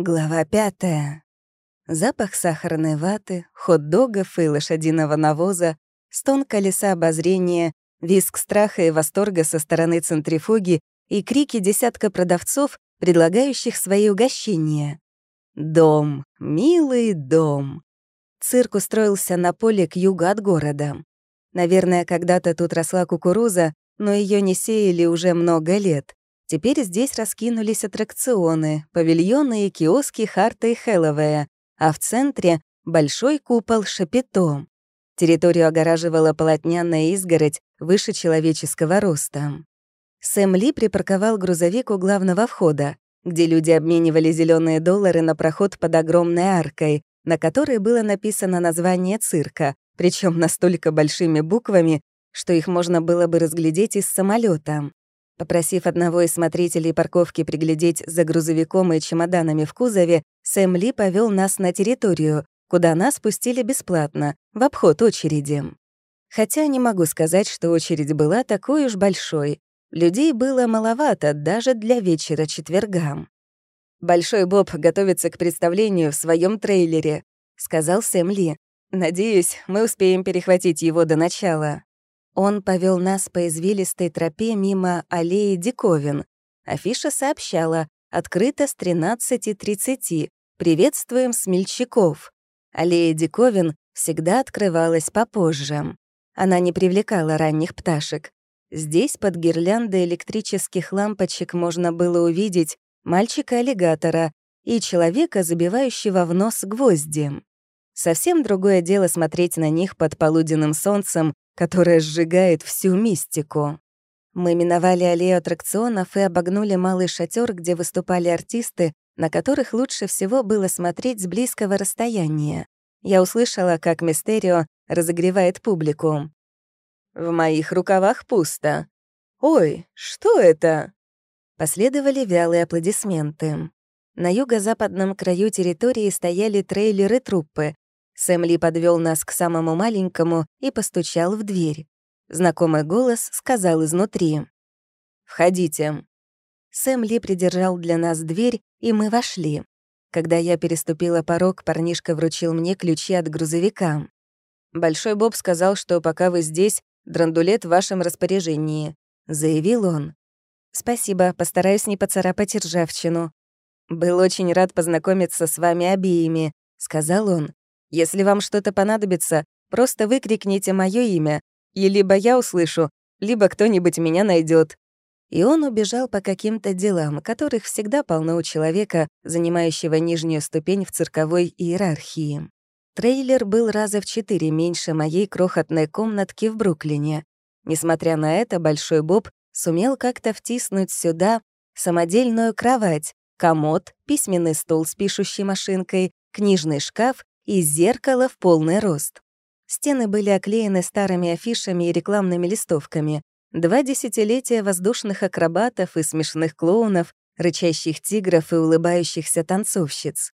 Глава пятая. Запах сахарной ваты, хот-догов и лошадиного навоза, стон колеса обозрения, визг страха и восторга со стороны центрифуги и крики десятка продавцов, предлагающих свои угощения. Дом, милый дом. Цирк устроился на поле к югу от города. Наверное, когда-то тут росла кукуруза, но ее не сеяли уже много лет. Теперь здесь раскинулись аттракционы, павильоны и киоски Харта и Хэллоуэя, а в центре — большой купол Шапито. Территорию огораживала полотняная изгородь выше человеческого роста. Сэм Ли припарковал грузовик у главного входа, где люди обменивали зеленые доллары на проход под огромной аркой, на которой было написано название цирка, причем настолько большими буквами, что их можно было бы разглядеть из самолета. Попросив одного из смотрителей парковки приглядеть за грузовиком и чемоданами в кузове, Сэм Ли повел нас на территорию, куда нас пустили бесплатно, в обход очереди. Хотя не могу сказать, что очередь была такой уж большой. Людей было маловато даже для вечера четверга. «Большой Боб готовится к представлению в своем трейлере», — сказал Сэм Ли. «Надеюсь, мы успеем перехватить его до начала». Он повел нас по извилистой тропе мимо аллеи диковин. Афиша сообщала «Открыто с 13.30. Приветствуем смельчаков». Аллея диковин всегда открывалась попозже. Она не привлекала ранних пташек. Здесь под гирляндой электрических лампочек можно было увидеть мальчика-аллигатора и человека, забивающего в нос гвозди. Совсем другое дело смотреть на них под полуденным солнцем которая сжигает всю мистику. Мы миновали аллею аттракционов и обогнули малый шатер, где выступали артисты, на которых лучше всего было смотреть с близкого расстояния. Я услышала, как Мистерио разогревает публику. «В моих рукавах пусто. Ой, что это?» Последовали вялые аплодисменты. На юго-западном краю территории стояли трейлеры труппы, Сэм Ли подвел нас к самому маленькому и постучал в дверь. Знакомый голос сказал изнутри. «Входите». Сэм Ли придержал для нас дверь, и мы вошли. Когда я переступила порог, парнишка вручил мне ключи от грузовика. «Большой Боб сказал, что пока вы здесь, драндулет в вашем распоряжении», — заявил он. «Спасибо, постараюсь не поцарапать ржавчину». «Был очень рад познакомиться с вами обеими», — сказал он. Если вам что-то понадобится, просто выкрикните мое имя, и либо я услышу, либо кто-нибудь меня найдет. И он убежал по каким-то делам, которых всегда полно у человека, занимающего нижнюю ступень в цирковой иерархии. Трейлер был раза в четыре меньше моей крохотной комнатки в Бруклине. Несмотря на это, Большой Боб сумел как-то втиснуть сюда самодельную кровать, комод, письменный стол с пишущей машинкой, книжный шкаф и зеркало в полный рост. Стены были оклеены старыми афишами и рекламными листовками. Два десятилетия воздушных акробатов и смешных клоунов, рычащих тигров и улыбающихся танцовщиц.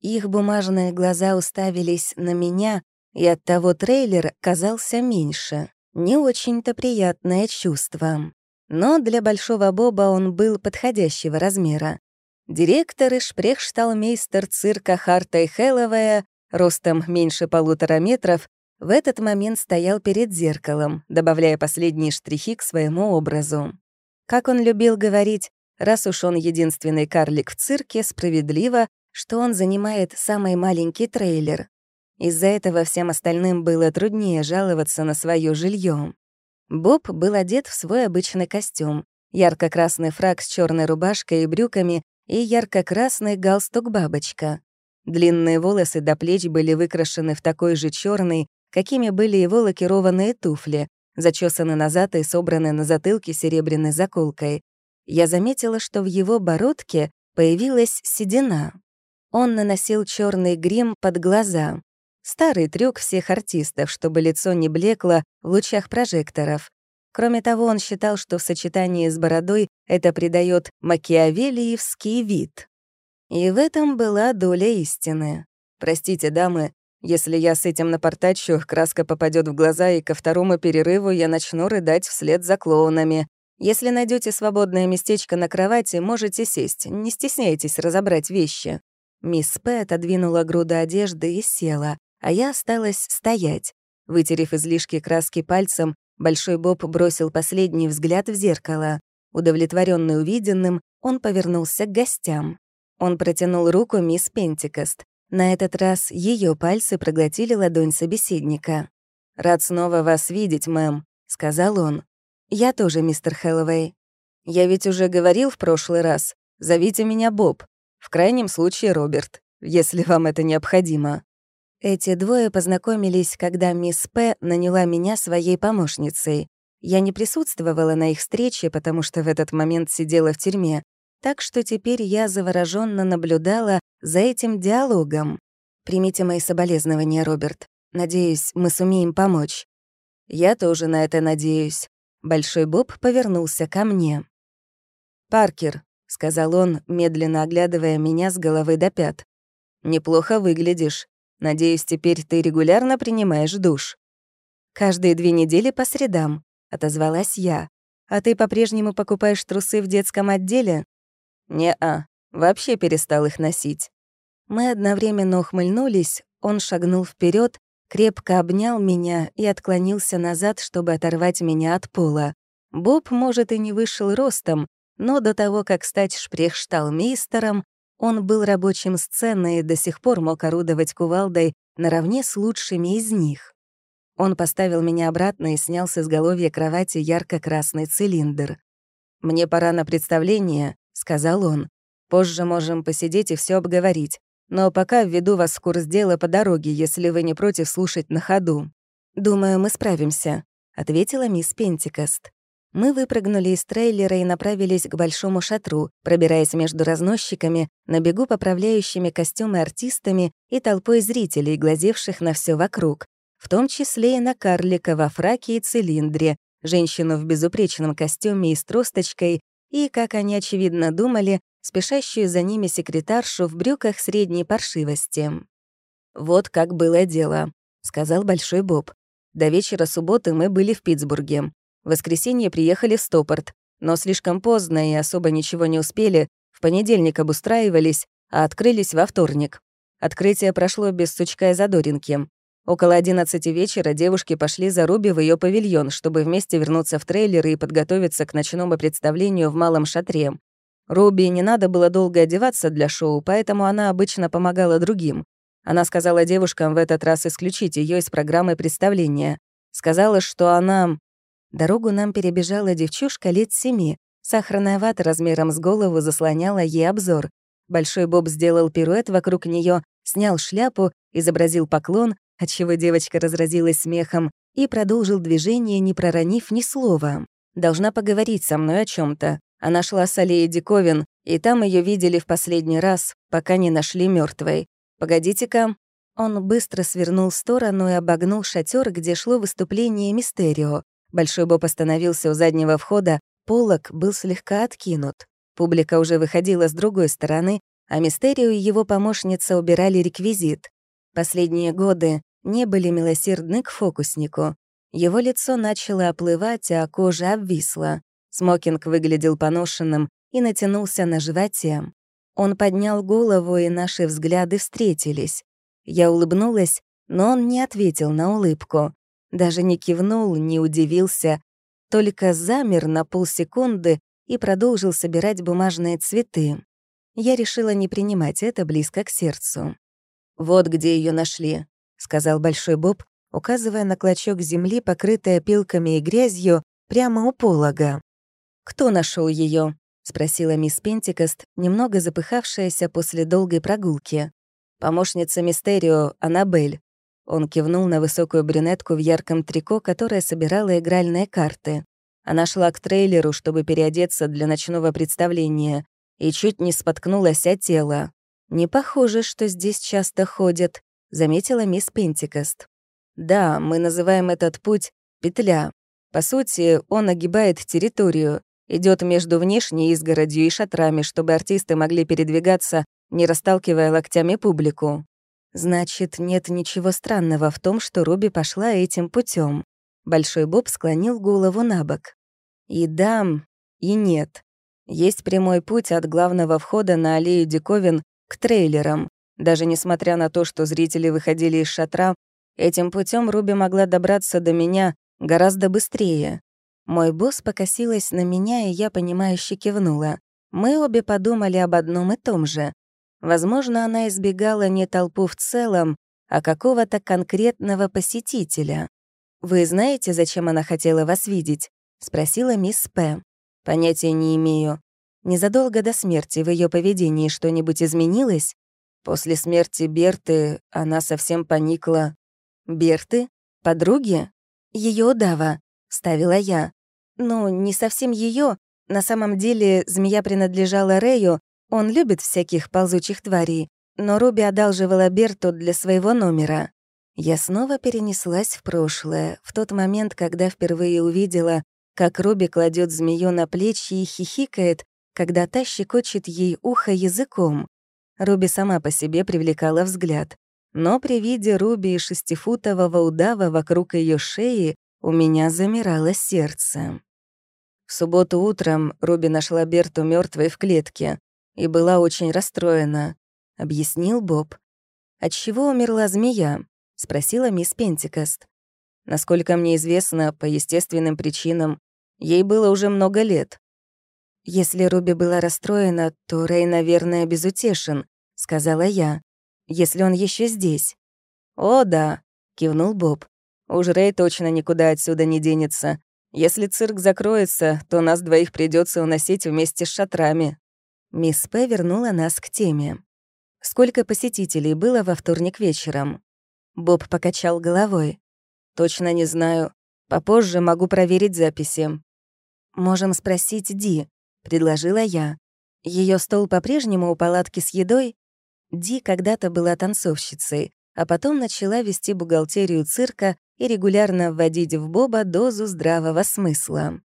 Их бумажные глаза уставились на меня, и оттого трейлер казался меньше. Не очень-то приятное чувство. Но для Большого Боба он был подходящего размера. Директор и шпрехшталмейстер цирка Харта и Хэллоуэя ростом меньше полутора метров, в этот момент стоял перед зеркалом, добавляя последние штрихи к своему образу. Как он любил говорить, раз уж он единственный карлик в цирке, справедливо, что он занимает самый маленький трейлер. Из-за этого всем остальным было труднее жаловаться на свое жилье. Боб был одет в свой обычный костюм, ярко-красный фрак с черной рубашкой и брюками и ярко-красный галстук-бабочка. Длинные волосы до плеч были выкрашены в такой же черный, какими были его лакированные туфли, зачесаны назад и собраны на затылке серебряной заколкой. Я заметила, что в его бородке появилась седина. Он наносил черный грим под глаза. Старый трюк всех артистов, чтобы лицо не блекло в лучах прожекторов. Кроме того, он считал, что в сочетании с бородой это придает макиавелиевский вид. И в этом была доля истины. Простите, дамы, если я с этим напортачу, краска попадет в глаза, и ко второму перерыву я начну рыдать вслед за клоунами. Если найдете свободное местечко на кровати, можете сесть, не стесняйтесь разобрать вещи. Мисс П. отодвинула груду одежды и села, а я осталась стоять. Вытерев излишки краски пальцем, Большой Боб бросил последний взгляд в зеркало. Удовлетворенный увиденным, он повернулся к гостям. Он протянул руку мисс Пентикост. На этот раз ее пальцы проглотили ладонь собеседника. «Рад снова вас видеть, мэм», — сказал он. «Я тоже, мистер Хэллоуэй. Я ведь уже говорил в прошлый раз. Зовите меня Боб. В крайнем случае Роберт, если вам это необходимо». Эти двое познакомились, когда мисс П. наняла меня своей помощницей. Я не присутствовала на их встрече, потому что в этот момент сидела в тюрьме, так что теперь я завороженно наблюдала за этим диалогом. Примите мои соболезнования, Роберт. Надеюсь, мы сумеем помочь. Я тоже на это надеюсь. Большой Боб повернулся ко мне. «Паркер», — сказал он, медленно оглядывая меня с головы до пят. «Неплохо выглядишь. Надеюсь, теперь ты регулярно принимаешь душ». «Каждые две недели по средам», — отозвалась я. «А ты по-прежнему покупаешь трусы в детском отделе?» «Не-а, вообще перестал их носить». Мы одновременно ухмыльнулись, он шагнул вперед, крепко обнял меня и отклонился назад, чтобы оторвать меня от пола. Боб, может, и не вышел ростом, но до того, как стать шпрехшталмейстером, он был рабочим сцены и до сих пор мог орудовать кувалдой наравне с лучшими из них. Он поставил меня обратно и снял с изголовья кровати ярко-красный цилиндр. «Мне пора на представление», — сказал он. «Позже можем посидеть и все обговорить. Но пока введу вас в курс дела по дороге, если вы не против слушать на ходу». «Думаю, мы справимся», — ответила мисс Пентикост. Мы выпрыгнули из трейлера и направились к большому шатру, пробираясь между разносчиками, на бегу поправляющими костюмы артистами и толпой зрителей, глазевших на все вокруг, в том числе и на карлика во фраке и цилиндре, женщину в безупречном костюме и с тросточкой, и, как они очевидно думали, спешащую за ними секретаршу в брюках средней паршивости. «Вот как было дело», — сказал Большой Боб. «До вечера субботы мы были в Питтсбурге. В воскресенье приехали в Стопорт, но слишком поздно и особо ничего не успели, в понедельник обустраивались, а открылись во вторник. Открытие прошло без сучка и задоринки. Около 11 вечера девушки пошли за Руби в ее павильон, чтобы вместе вернуться в трейлер и подготовиться к ночному представлению в малом шатре. Руби не надо было долго одеваться для шоу, поэтому она обычно помогала другим. Она сказала девушкам в этот раз исключить ее из программы представления. Сказала, что она Дорогу нам перебежала девчушка лет семи. Сахарная вата размером с голову заслоняла ей обзор. Большой Боб сделал пируэт вокруг нее, снял шляпу, изобразил поклон, отчего девочка разразилась смехом, и продолжил движение, не проронив ни слова. «Должна поговорить со мной о чем то Она шла с аллеи диковин, и там ее видели в последний раз, пока не нашли мертвой. Погодите-ка». Он быстро свернул сторону и обогнул шатер, где шло выступление Мистерио. Большой Боб остановился у заднего входа, полок был слегка откинут. Публика уже выходила с другой стороны, а Мистерио и его помощница убирали реквизит. Последние годы не были милосердны к фокуснику. Его лицо начало оплывать, а кожа обвисла. Смокинг выглядел поношенным и натянулся на животе. Он поднял голову, и наши взгляды встретились. Я улыбнулась, но он не ответил на улыбку. Даже не кивнул, не удивился, только замер на полсекунды и продолжил собирать бумажные цветы. Я решила не принимать это близко к сердцу. «Вот где ее нашли», — сказал Большой Боб, указывая на клочок земли, покрытый опилками и грязью, прямо у полога. «Кто нашел ее? спросила мисс Пентикост, немного запыхавшаяся после долгой прогулки. «Помощница Мистерио, Аннабель. Он кивнул на высокую брюнетку в ярком трико, которая собирала игральные карты. Она шла к трейлеру, чтобы переодеться для ночного представления, и чуть не споткнулась о тело. «Не похоже, что здесь часто ходят», — заметила мисс Пентикост. «Да, мы называем этот путь «петля». По сути, он огибает территорию, идет между внешней изгородью и шатрами, чтобы артисты могли передвигаться, не расталкивая локтями публику. Значит, нет ничего странного в том, что Руби пошла этим путем. Большой Боб склонил голову на бок. И да, и нет. Есть прямой путь от главного входа на аллею диковин к трейлерам. Даже несмотря на то, что зрители выходили из шатра, этим путем Руби могла добраться до меня гораздо быстрее. Мой босс покосилась на меня, и я, понимающе кивнула. Мы обе подумали об одном и том же. Возможно, она избегала не толпу в целом, а какого-то конкретного посетителя. «Вы знаете, зачем она хотела вас видеть?» — спросила мисс П. «Понятия не имею. Незадолго до смерти в ее поведении что-нибудь изменилось? После смерти Берты она совсем поникла. Берты? Подруги? Ее удава, ставила я. Ну, не совсем ее. На самом деле змея принадлежала Рэю, он любит всяких ползучих тварей, но Руби одалживала Берту для своего номера. Я снова перенеслась в прошлое, в тот момент, когда впервые увидела, как Руби кладет змею на плечи и хихикает, когда та щекочет ей ухо языком. Руби сама по себе привлекала взгляд. Но при виде Руби и шестифутового удава вокруг ее шеи у меня замирало сердце. В субботу утром Руби нашла Берту мертвой в клетке и была очень расстроена, объяснил Боб. От чего умерла змея? спросила мисс Пентикост. Насколько мне известно, по естественным причинам, ей было уже много лет. «Если Руби была расстроена, то Рэй, наверное, безутешен», — сказала я. «Если он еще здесь». «О, да», — кивнул Боб. «Уж Рэй точно никуда отсюда не денется. Если цирк закроется, то нас двоих придется уносить вместе с шатрами». Мисс П. вернула нас к теме. «Сколько посетителей было во вторник вечером?» Боб покачал головой. «Точно не знаю. Попозже могу проверить записи». «Можем спросить Ди», предложила я. Ее стол по-прежнему у палатки с едой. Ди когда-то была танцовщицей, а потом начала вести бухгалтерию цирка и регулярно вводить в Боба дозу здравого смысла.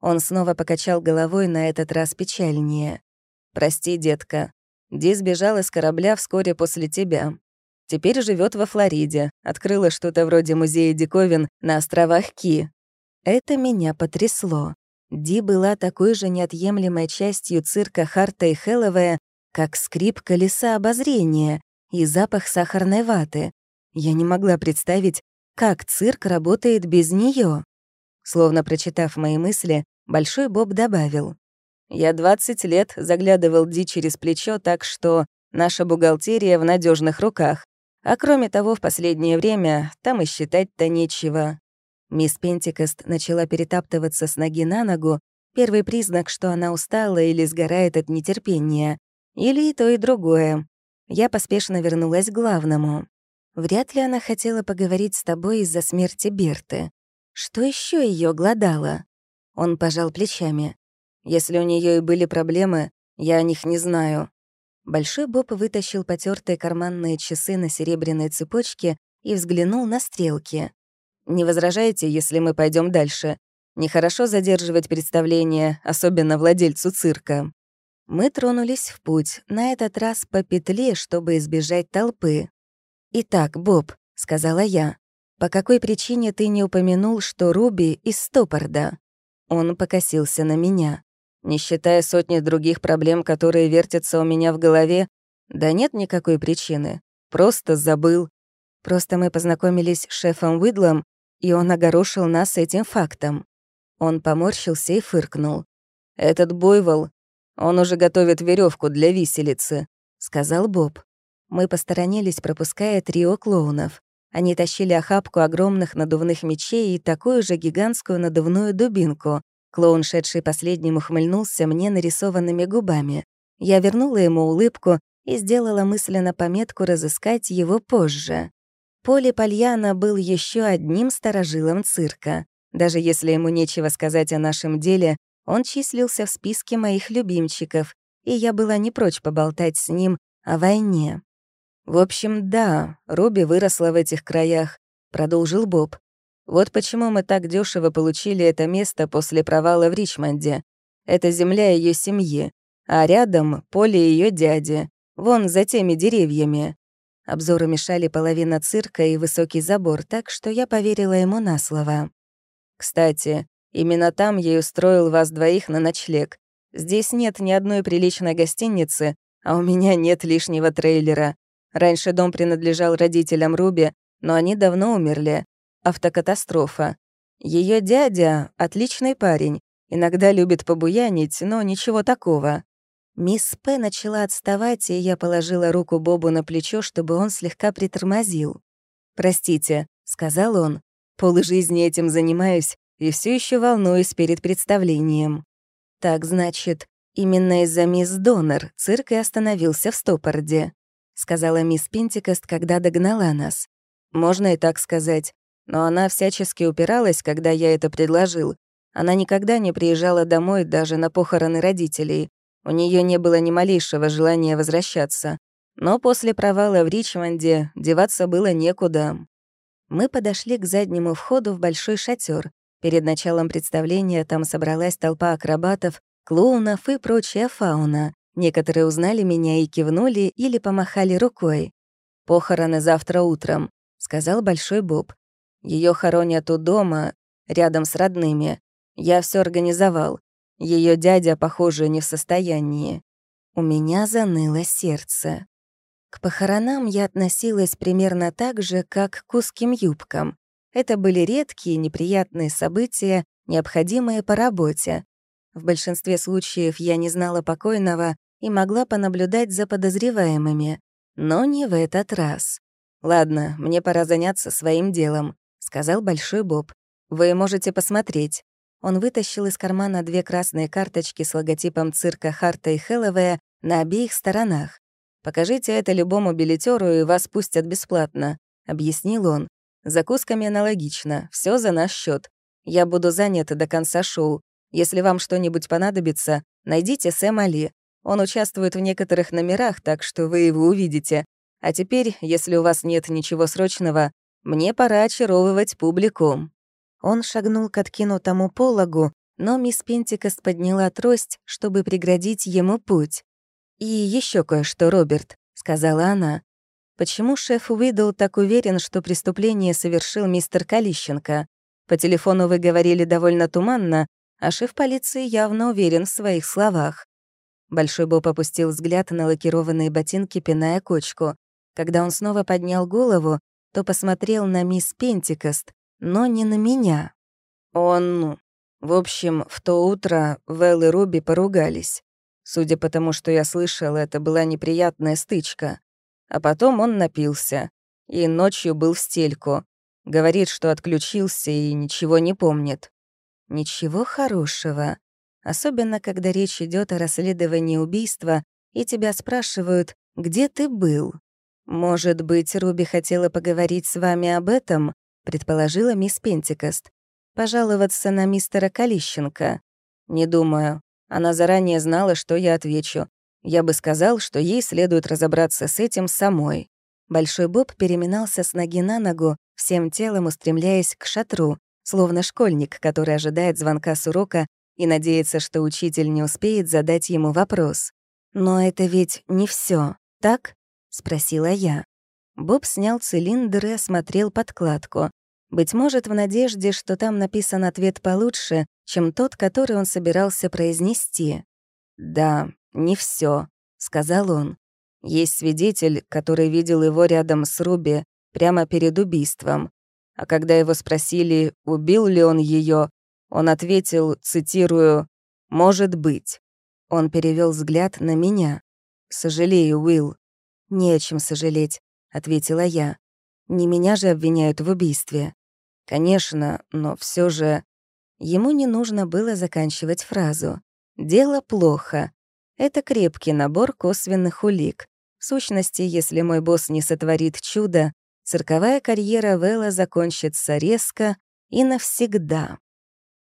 Он снова покачал головой на этот раз печальнее. «Прости, детка. Ди сбежала с корабля вскоре после тебя. Теперь живет во Флориде, открыла что-то вроде музея диковин на островах Ки. Это меня потрясло. Ди была такой же неотъемлемой частью цирка Харта и Хэллоуэя, как скрип колеса обозрения и запах сахарной ваты. Я не могла представить, как цирк работает без нее. Словно прочитав мои мысли, Большой Боб добавил. «Я 20 лет заглядывал Ди через плечо, так что наша бухгалтерия в надежных руках. А кроме того, в последнее время там и считать-то нечего. Мисс Пентикост начала перетаптываться с ноги на ногу, первый признак, что она устала или сгорает от нетерпения. Или и то, и другое. Я поспешно вернулась к главному. Вряд ли она хотела поговорить с тобой из-за смерти Берты. Что еще ее глодало? Он пожал плечами. Если у нее и были проблемы, я о них не знаю. Большой Боб вытащил потертые карманные часы на серебряной цепочке и взглянул на стрелки. Не возражаете, если мы пойдем дальше? Нехорошо задерживать представление, особенно владельцу цирка». Мы тронулись в путь, на этот раз по петле, чтобы избежать толпы. «Итак, Боб», — сказала я, — «по какой причине ты не упомянул, что Руби из Стопорда?» Он покосился на меня. Не считая сотни других проблем, которые вертятся у меня в голове, да нет никакой причины. Просто забыл. Просто мы познакомились с шефом Уидлом, и он огорошил нас этим фактом. Он поморщился и фыркнул. «Этот буйвол, он уже готовит веревку для виселицы», — сказал Боб. Мы посторонились, пропуская трио клоунов. Они тащили охапку огромных надувных мечей и такую же гигантскую надувную дубинку. Клоун, шедший последним, ухмыльнулся мне нарисованными губами. Я вернула ему улыбку и сделала мысленно пометку разыскать его позже. Поле Пальяна был еще одним старожилом цирка. Даже если ему нечего сказать о нашем деле, он числился в списке моих любимчиков, и я была не прочь поболтать с ним о войне. «В общем, да, Руби выросла в этих краях», — продолжил Боб. «Вот почему мы так дешево получили это место после провала в Ричмонде. Это земля ее семьи, а рядом — поле ее дяди, вон за теми деревьями. Обзору мешали половина цирка и высокий забор, так что я поверила ему на слово. «Кстати, именно там я устроил вас двоих на ночлег. Здесь нет ни одной приличной гостиницы, а у меня нет лишнего трейлера. Раньше дом принадлежал родителям Руби, но они давно умерли. Автокатастрофа. Ее дядя — отличный парень, иногда любит побуянить, но ничего такого. Мисс П. начала отставать, и я положила руку Бобу на плечо, чтобы он слегка притормозил. «Простите», — сказал он, — «полжизни этим занимаюсь и все еще волнуюсь перед представлением». «Так, значит, именно из-за мисс Донор цирк и остановился в Стопорде», — сказала мисс Пентикост, когда догнала нас. «Можно и так сказать. Но она всячески упиралась, когда я это предложил. Она никогда не приезжала домой даже на похороны родителей. У нее не было ни малейшего желания возвращаться. Но после провала в Ричмонде деваться было некуда. Мы подошли к заднему входу в большой шатер. Перед началом представления там собралась толпа акробатов, клоунов и прочая фауна. Некоторые узнали меня и кивнули или помахали рукой. «Похороны завтра утром», — сказал Большой Боб. Ее хоронят у дома, рядом с родными. Я все организовал. Ее дядя, похоже, не в состоянии. У меня заныло сердце. К похоронам я относилась примерно так же, как к узким юбкам. Это были редкие, неприятные события, необходимые по работе. В большинстве случаев я не знала покойного и могла понаблюдать за подозреваемыми. Но не в этот раз. «Ладно, мне пора заняться своим делом», — сказал Большой Боб. «Вы можете посмотреть». Он вытащил из кармана две красные карточки с логотипом цирка Харта и Хэллоуэя на обеих сторонах. «Покажите это любому билетеру, и вас пустят бесплатно», — объяснил он. «Закусками аналогично, все за наш счет. Я буду занят до конца шоу. Если вам что-нибудь понадобится, найдите Сэма Ли. Он участвует в некоторых номерах, так что вы его увидите. А теперь, если у вас нет ничего срочного, мне пора очаровывать публику». Он шагнул к откинутому пологу, но мисс Пентикост подняла трость, чтобы преградить ему путь. «И еще кое-что, Роберт», — сказала она. «Почему шеф Уидл так уверен, что преступление совершил мистер Калищенко? По телефону вы говорили довольно туманно, а шеф полиции явно уверен в своих словах». Большой Боб опустил взгляд на лакированные ботинки, пиная кочку. Когда он снова поднял голову, то посмотрел на мисс Пентикост, но не на меня. Он... Ну, в общем, в то утро Вэл и Руби поругались. Судя по тому, что я слышал, это была неприятная стычка. А потом он напился. И ночью был в стельку. Говорит, что отключился и ничего не помнит. Ничего хорошего. Особенно, когда речь идет о расследовании убийства, и тебя спрашивают, где ты был. «Может быть, Руби хотела поговорить с вами об этом?» — предположила мисс Пентикост. «Пожаловаться на мистера Калищенко?» «Не думаю. Она заранее знала, что я отвечу. Я бы сказал, что ей следует разобраться с этим самой. Большой Боб переминался с ноги на ногу, всем телом устремляясь к шатру, словно школьник, который ожидает звонка с урока и надеется, что учитель не успеет задать ему вопрос. «Но это ведь не все, так?» — спросила я. Боб снял цилиндр и осмотрел подкладку. Быть может, в надежде, что там написан ответ получше, чем тот, который он собирался произнести. «Да, не все, сказал он. «Есть свидетель, который видел его рядом с Руби, прямо перед убийством. А когда его спросили, убил ли он ее, он ответил, цитирую, «Может быть». Он перевел взгляд на меня. «Сожалею, Уилл». «Не о чем сожалеть», — ответила я. Не меня же обвиняют в убийстве. Конечно, но все же... Ему не нужно было заканчивать фразу. «Дело плохо». Это крепкий набор косвенных улик. В сущности, если мой босс не сотворит чудо, цирковая карьера Вэлла закончится резко и навсегда.